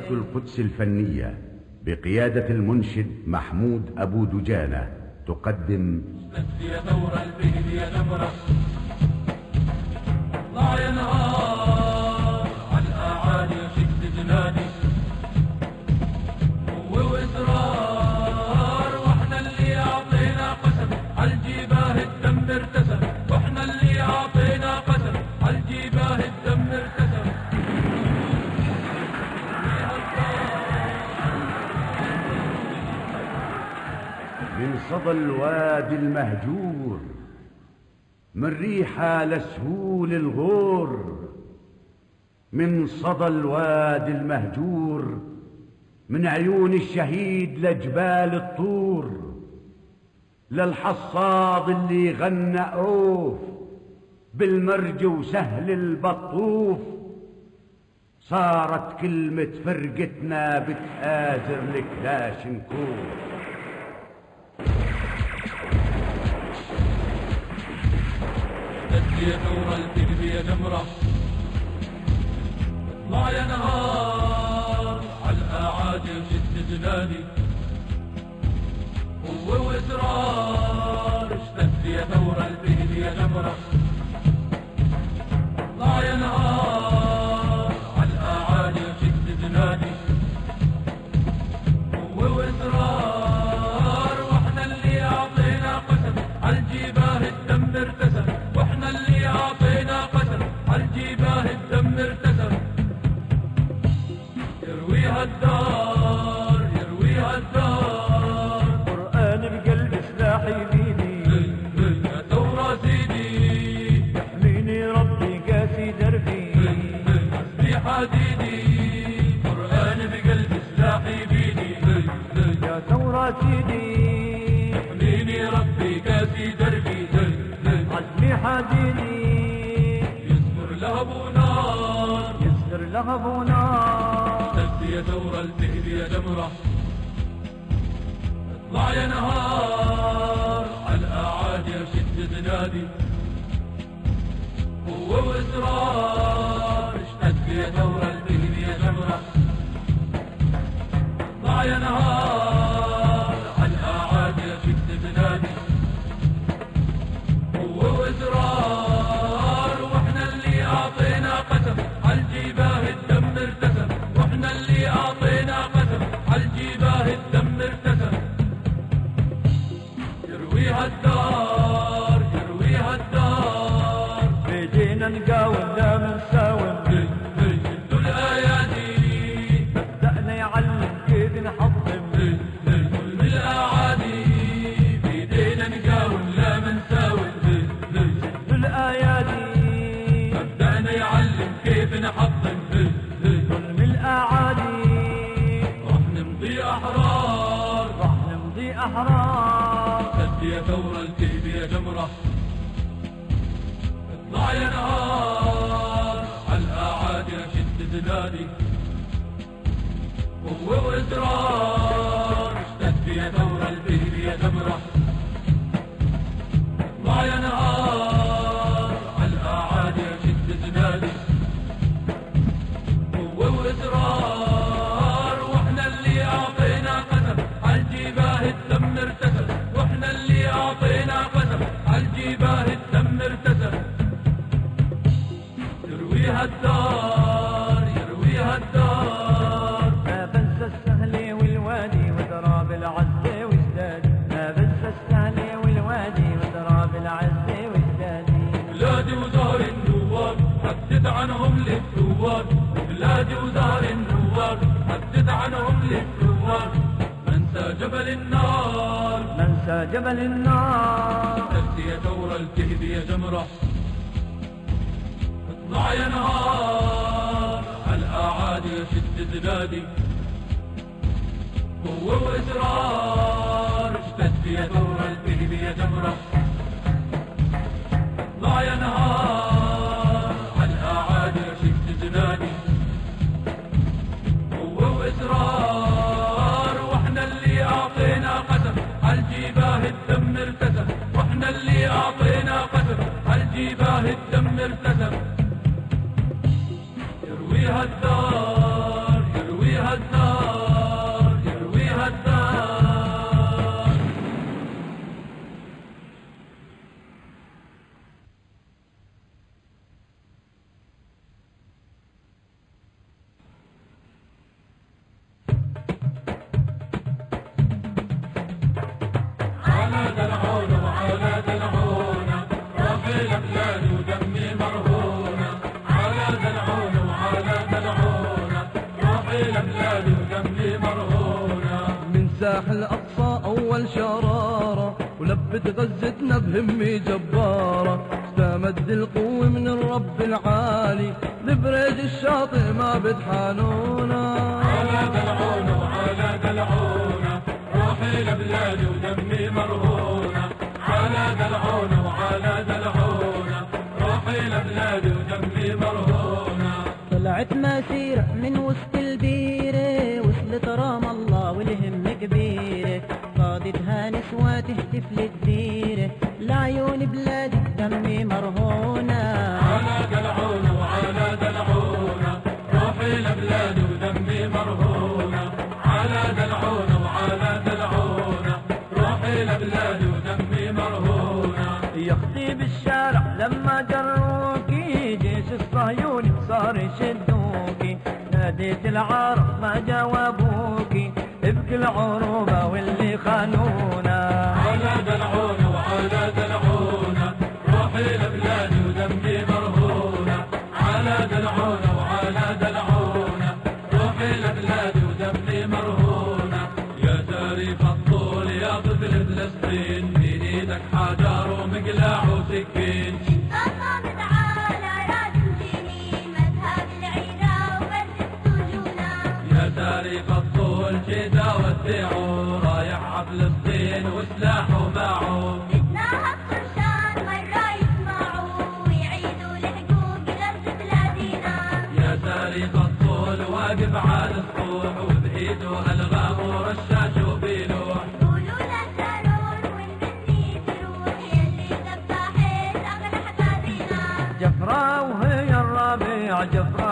القدس الفنية بقيادة المنشد محمود أبو دجانة تقدم يا الفيل يا نمرة الله يا نهار صدى الوادي المهجور من ريحة لسهول الغور من صدى الوادي المهجور من عيون الشهيد لجبال الطور للحصاد اللي غنى أوف بالمرج وسهل البطوف. صارت كلمة فرقتنا بتآزر لكلاشنكوف تدري يا ثورة الكذب يا جمرة. اطلع يا نهار على الأعادي وشد جنادي قوة وإصرار اشتد يا ثورة الكذب يا جمرة. اطلع الدار يرويها الدار. قرآن بقلب سلاحي بيدي يا ثورة سيدي يحميني ربي قاسي دربي. حسبي حديدي قرآن يا ثورة سيدي يحميني ربي دربي. حديدي يصبر لهب نار. يسر لهبنا اشتد يا ثورة الفهد يا جمرة. اطلع يا نهار على الأعادي شد تنادي قوة وإصرار اشتد يا ثورة الفهد يا جمرة. اطلع يا نهار الدار يرويها الدار. بيدينا نقاوم لا اطلع يا نهار على الأعادي شد تنادي قوة وإصرار اشتد يا ثورة الكيب يا جمرة اطلع يا نهار على الأعادي شد تنادي قوة وإصرار وإحنا اللي أعطينا قسم عالجباه الدم ارتسم جبل النار. ننسى جبل النار. تبدي يا ثورة الكهب يا جمرة. اطلع يا نهار. على الأعادي شد تنادي قوة وإصرار. اشتد يا ثورة الكهب يا جمرة. عالجباه الدم ارتسم يرويها الدار. غزتنا بهمة جبارة استمد القوة من الرب العالي. لبريد الشاطئ ما بدحانونا على دلعونة وعلى دلعونة روحي لبلادي ودمي مرهونة. على دلعونة وعلى دلعونة روحي لبلادي ودمي مرهونة. طلعت مسيرة من وسط البيرة وصلت رام الله والهم كبيرة. قادتها نسوة تهتف للديرة لعيون بلادي دمي مرهونة. على دلعونة وعلى دلعونة روحي لبلادي ودمي مرهونة على دلعونة وعلى دلعونة روحي لبلادي ودمي مرهونة يا أختي بالشارع لما جروكي جيش الصهيوني صار يشدوكي. ناديت العرب ما جاوبوكي ابكي العروبة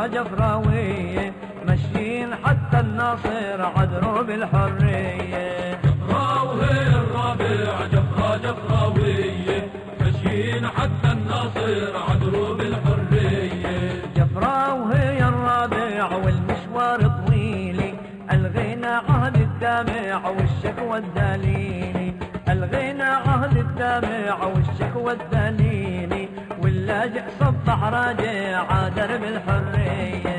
جفراوية ماشيين حتى الناصر عذروا بالحرية. راوهي الربيع جفرة جفراوية ماشيين حتى الناصر عدروا بالحرية جفرة وهي الربيع والمشوار طويل ألغينا عهد الدمع والشكوى الدليل ألغينا عهد الدمع والشكوى الدليل واللاجئ صبح راجع عادر بالحرية.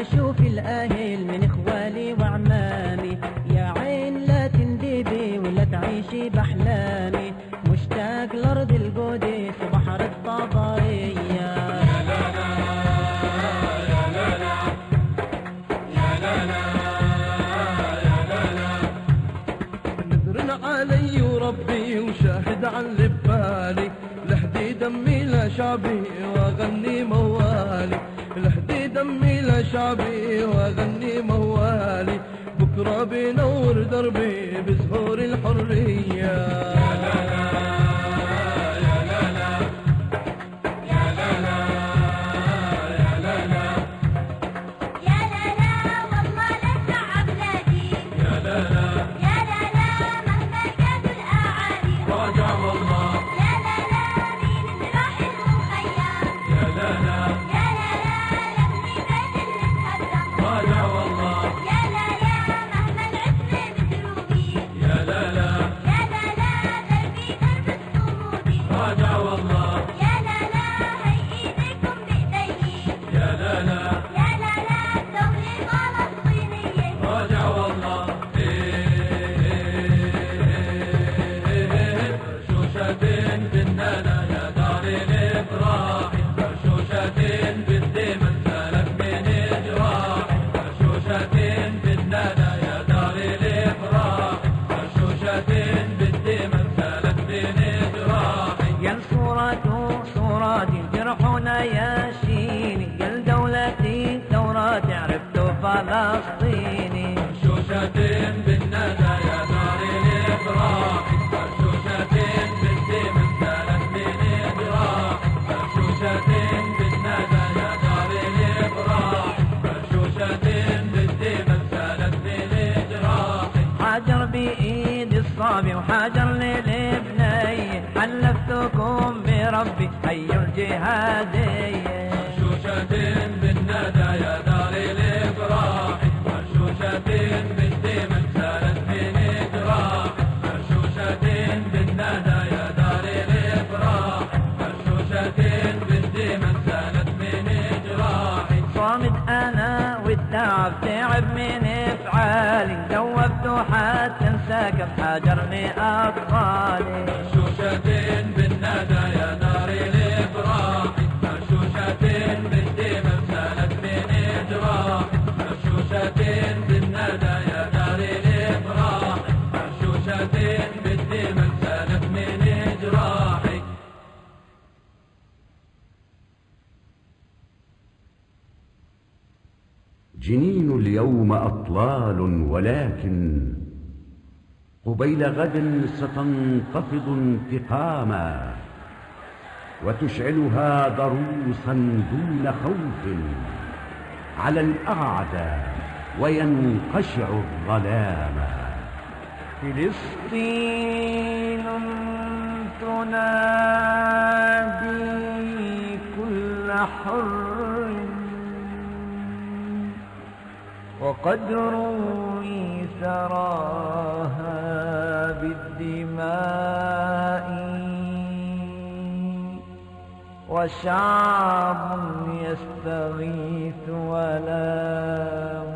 أشوف الأهل من إخوالي وعمامي. يا عين لا تندبي ولا تعيشي بأحلامي. مشتاق لأرض القدس وبحر الطبرية. نذرن علي وربي وشاهد عن اللي ببالي لهدي دمي لشعبي وأغني لهدي دمي لشعبي واغني موالي. بكرة بينور دربي بزهور الحرية. بربي أي الجهادين مرشوشة بالندى يا دار الإفراح مرشوشة بالدمن سالت من جراح مرشوشة بالندى يا دار الإفراح مرشوشة بالدمن سالت من جراح صامت أنا والتعب تعب من إفعالي. دوبت حتى انسكب حجرني أطفالي. جنين اليوم أطلال ولكن قبيل غد ستنتفض انتقاما وتشعلها ضروسا دون خوف على الأعداء وينقشع الظلاما فلسطين تنادي كل حر. وقد روي ثراها بالدماء. وشعب يستغيث ولا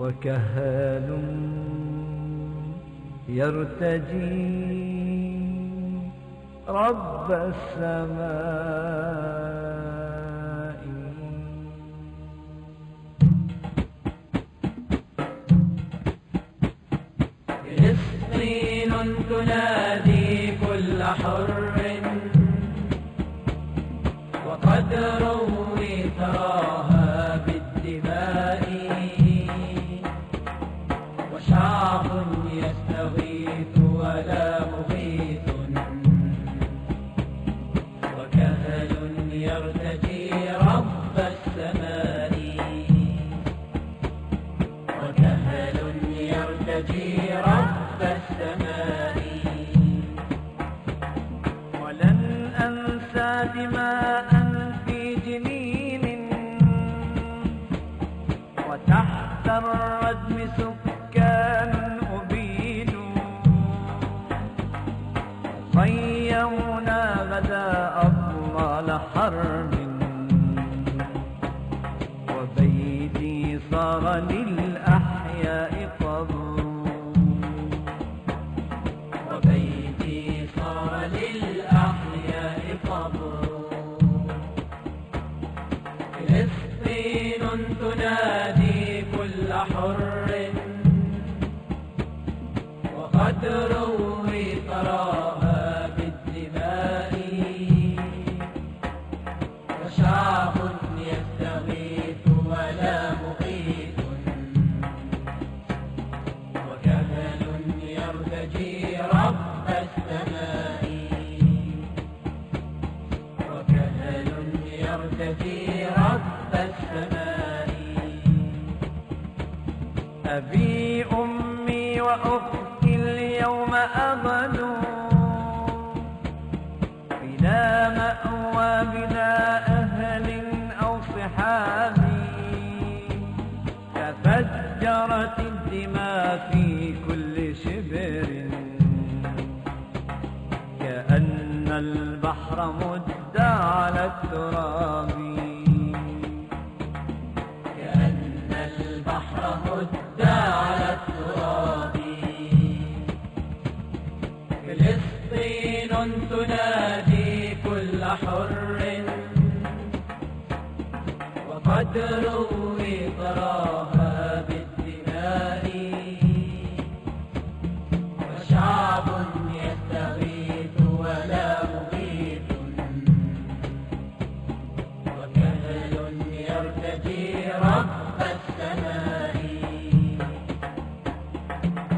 وكهال يرتجي رب السماء. فلسطين تنادي كل حر وقد وتحت الردم سكان أبيدوا. صيونا غدا أبطال حرب. وبيتي صار وقد روي تراها بالدماء. وشعب يستغيث ولا مغيث وكهل يرتجي رب السماء. وكهل يرتجي رب السماء. أبي تراها بالدماء وشعب يستغيث ولا مغيث وكهل يرتجي رب السماء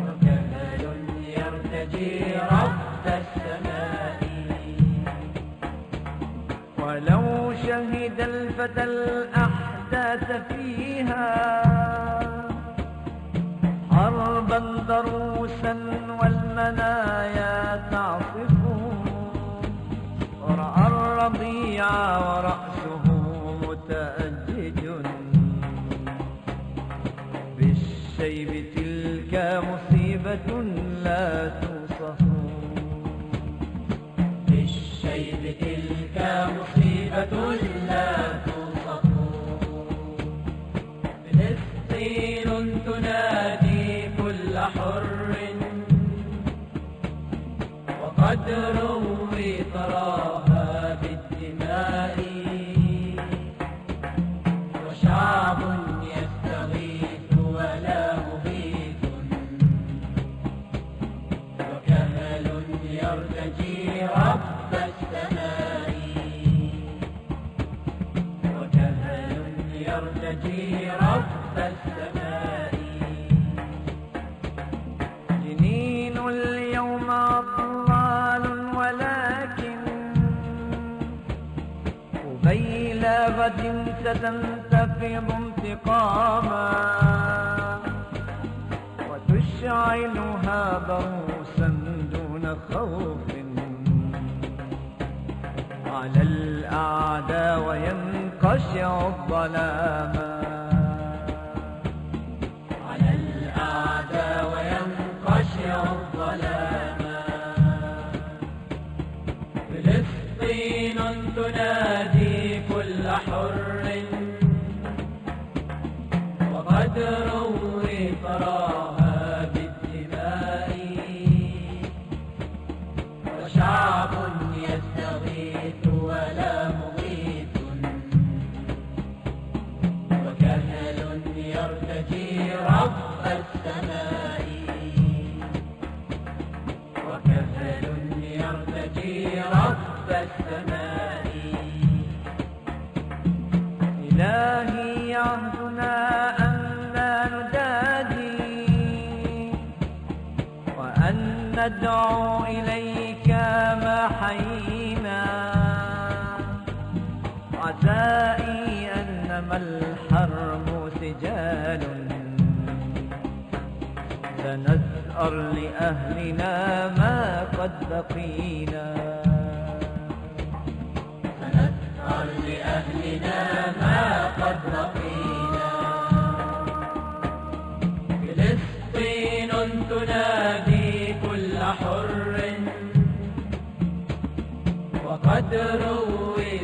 وكهل يرتجي رب السماء. ولو شهد الفتى الأحداث فيها حرب ضربا ضروسا والمنايا تعصف ورأى الرضيع ورأسه وقد غد ستنتفض انتقاما وتشعلها ضروسا دون خوف. على الأعداء وينقشع الظلاما على الأعداء وينقشع فلسطين تنادي وقد ندعو إليك ما حيينا عزائي أنما الحرب سجال. سنسأر لأهلنا ما قد بقينا. سنسأر لأهلنا ما قد بقينا. وقد روي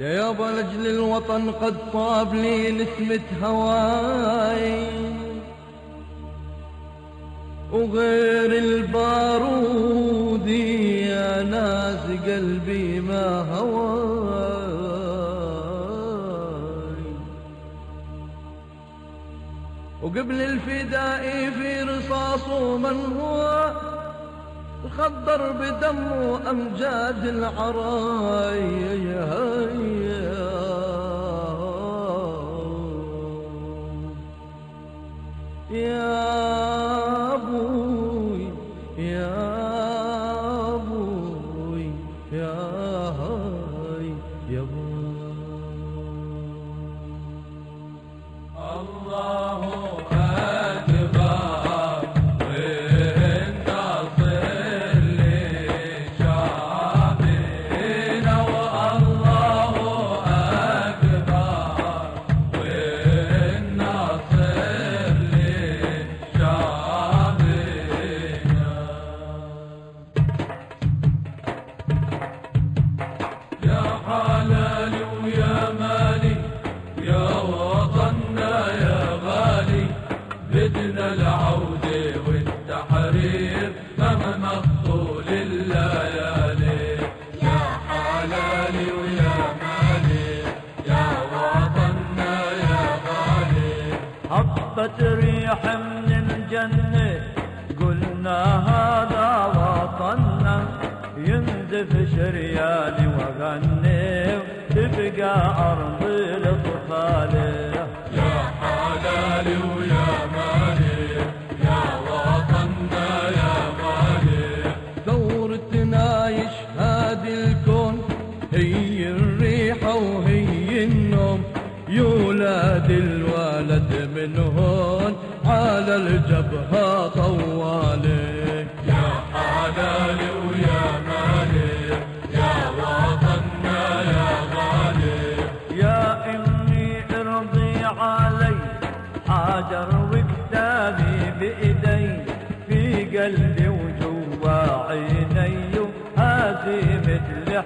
يا يابا لاجل الوطن قد طاب لي نسمة هواي. وغير البارود يا ناس قلبي ما هواي. وقبل الفداء في رصاصه من هو خضر بدمه أمجاد العرايا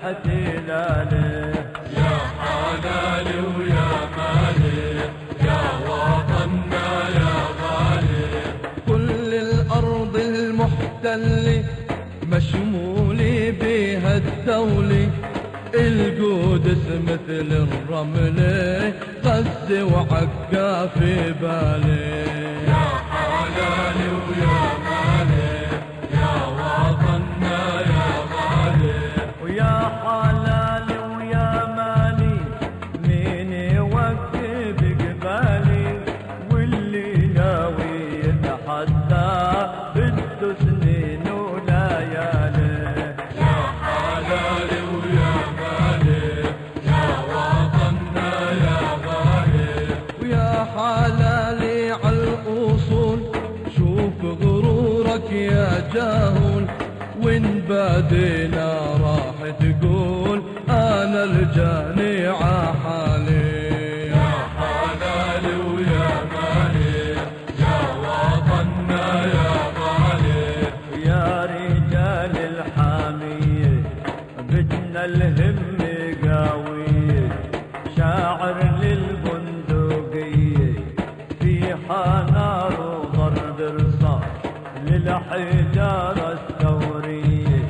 احتلالي يا حلالي ويا مالي يا وطننا يا غالي. كل الأرض المحتلة مشمولة بها الدولة. القدس مثل الرملة غزة وعكا في بالي. يا حلالي ويا مالي بدنا الهم قاوية شاعر للبندقية فيها نار وضرب رصاص للحجارة الثورية.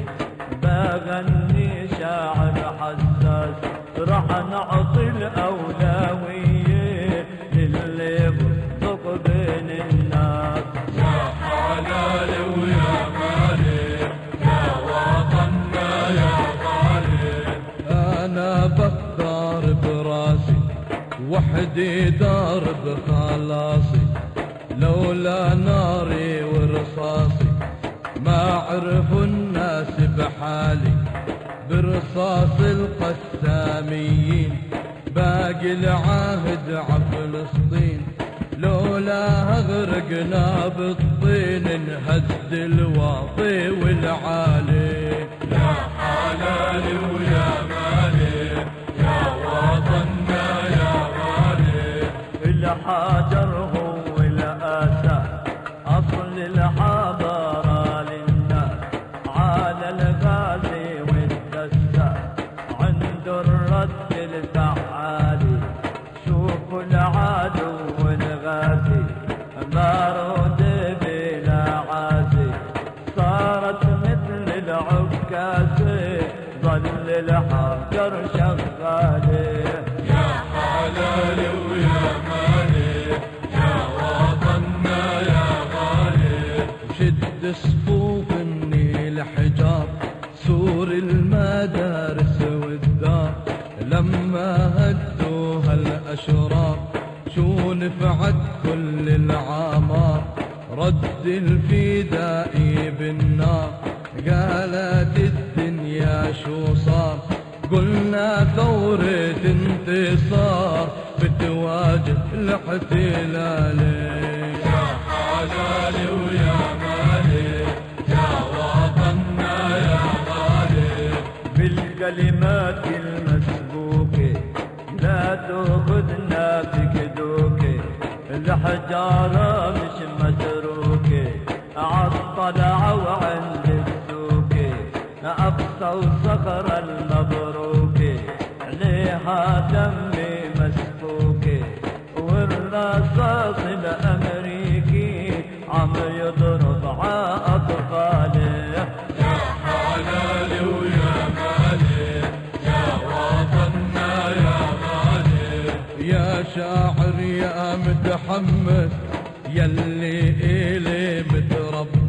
بغني شاعر حساس راح نعطي الأولوية وحدي دار بخلاصي لولا ناري ورصاصي. ما عرفوا الناس بحالي برصاص القساميين. باقي العهد عفلسطين لولا غرقنا بالطين انهد الواطي والعالي رد الفدائي بالنار قالت الدنيا شو صار؟ قلنا ثورة انتصار بتواجه الاحتلال. يا حلالي ويا مالي يا وطننا يا غالي. بالكلمات المسبوكة لا تأخذنا بكدوكة. الحجارة مش متروكة طلعوا عند السوق أقصى صخر المبروكي عليها دمي مسفوك والرصاص الامريكي عم يضرب على اطفاله يا حلالي ويا مالي. يا وطننا يا غالي. يا شاعر يا متحمس يلي إلي متحمس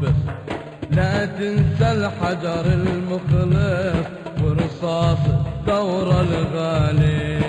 الصبر لا تنسى الحجر المخلف ورصاص دور الغالي.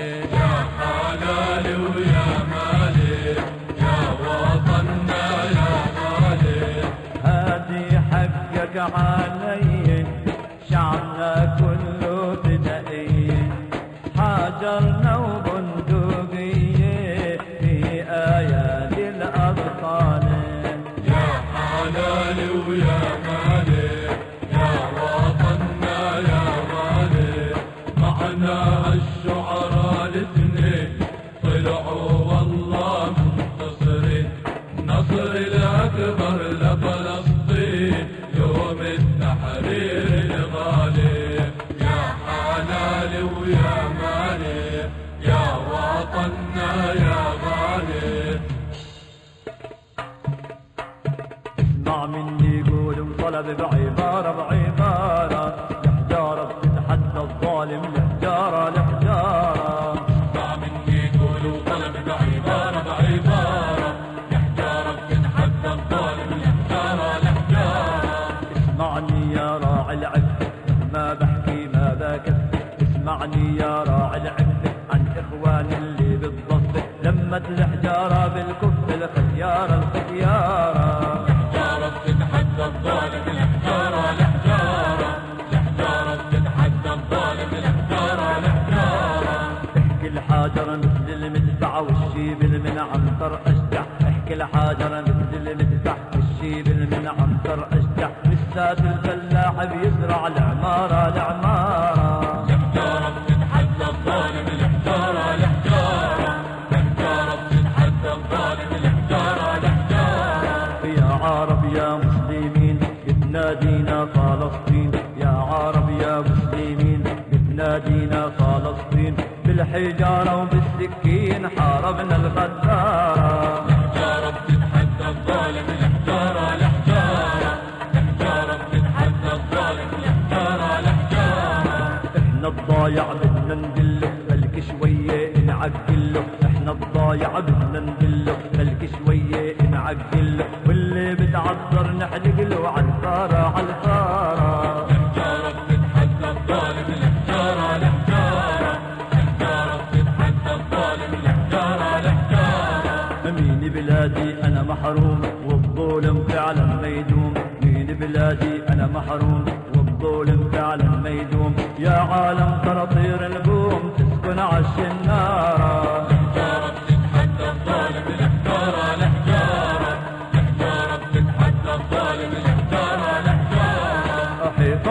la mémoire Janani يا عالم ترى طير البوم تسكن عش النار. الحجارة بتتحدى الظالم الحجارة الحجارة بتتحدى الظالم الحجارة حيفا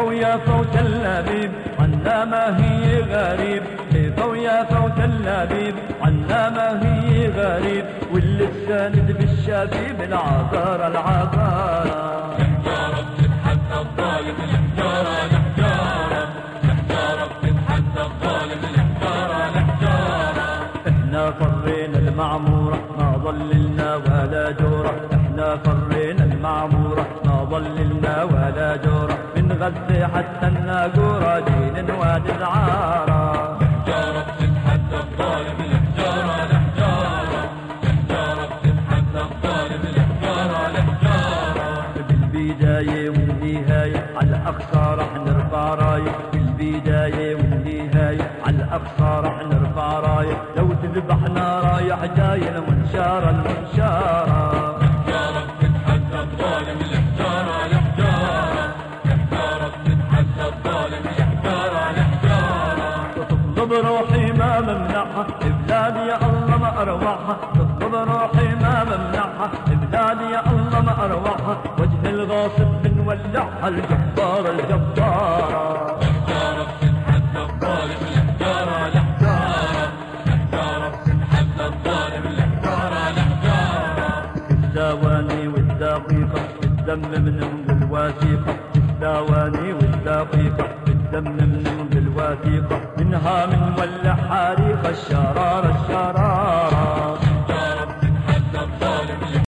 عنا ما هي غريب. حيفا ويا فوت الأبيب عنا ما هي غريب. واللي استاند بالشبيب العذارة العذارة حتى نلاقوا راجين نوادي العارة. الحجارة بتتحدى الظالم الحجارة الحجارة بتتحدى الظالم الحجارة بالبداية والنهاية الأقصى رح نرفع راية. بالبداية والنهاية على الأقصى رح نرفع راية. لو تذبحنا رايح جاي المنشارة المنشارة أرواحها تطلب روحي ما بمنعها بلادي يا الله ما أرواحها وجه الغاصب بنولعها الجبارة الجبارة الجبار. والدقيقة بالدم منهم بالوثيقة الداواني والدقيقة بالدم منهم بالوثيقة منها من ولع حريقة الشرارة الشرارة